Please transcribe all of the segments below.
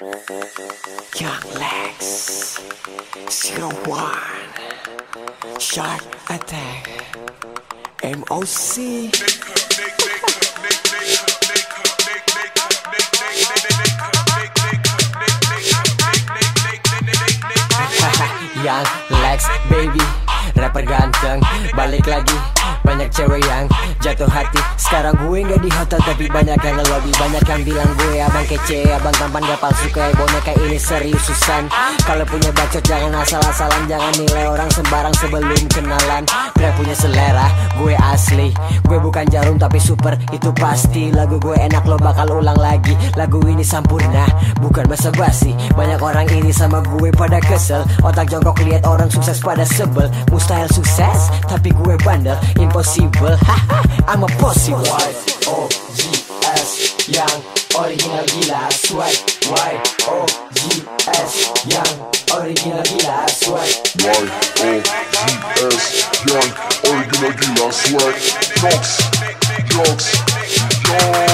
Young Lex. Zero One. Shark Attack. MOC Young Lex baby. Rapper ganteng. Balik lagi banyak cewek yang jatuh hati. Sekarang gue gak di hotel tapi banyak yang ngelobi. Banyak yang bilang gue abang kece Abang tampan gak palsu kayak boneka. Ini serius susan. Kalau punya bacot jangan asal-asalan. Jangan nilai orang sembarang sebelum kenalan. Gue punya selera, gue asli. Gue bukan jarum tapi super. Itu pasti Lagu gue enak lo bakal ulang lagi. Lagu ini sempurna, bukan basa basi. Banyak orang ini sama gue pada kesel. Otak jongkok lihat orang sukses pada sebel. Mustahil sukses, tapi gue bandel Impossible, haha, I'm a possible. Y-O-G-S Yang original gila swag Y-O-G-S Yang original gila swag. Y-O-G-S Young Original Gila Swag. Yox Yox Yo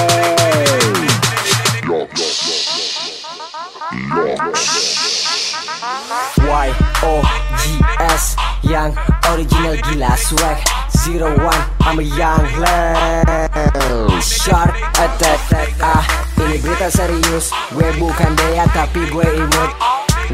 Y-O-G-S Yang original gila swag Zero one I'm a young lad Shark attack Ah ini berita serius. Gue bukan Dea tapi gue imut.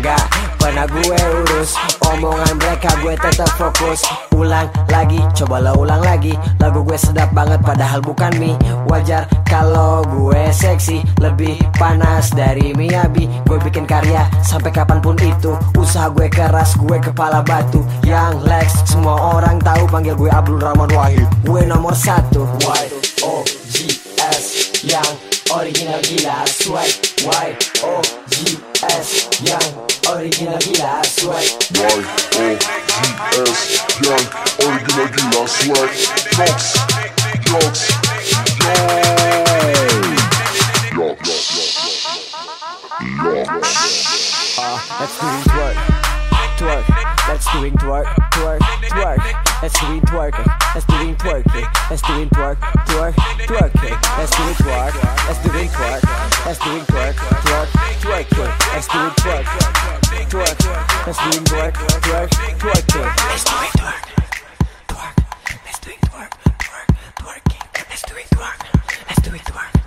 Gak pernah gue urus? Omongan mereka gue tetap fokus. Ulang lagi, cobalah ulang lagi. Lagu gue sedap banget padahal bukan mie. Wajar kalau gue seksi Lebih panas dari Miyabi. Gue bikin karya sampai kapan pun itu. Usaha gue keras, gue kepala batu. Yang Lex, semua orang tahu panggil gue Abdul Rahman Wahid. Gue nomor satu. Y-O-G-S Yang original gila. Swag Y-O-G-S Yang gila swag Y-O-G-S Young Original Gila Swag Yox Yox Yo Yox Yox Let's do it twerk, twerk. Let's do it twerk, twerk, twerk. Let's do it twerk, let's do it twerk, let's do it twerk, twerk, twerk. Let's do it twerk, let's do it twerk, let's do it twerk, twerk, twerk. Let's do it twerk, twerk. Let's do it twerk, twerk, twerk. Let's do it twerk, twerk. Let's do it twerk, twerk, twerking. Let's do it twerk, let's do it twerk.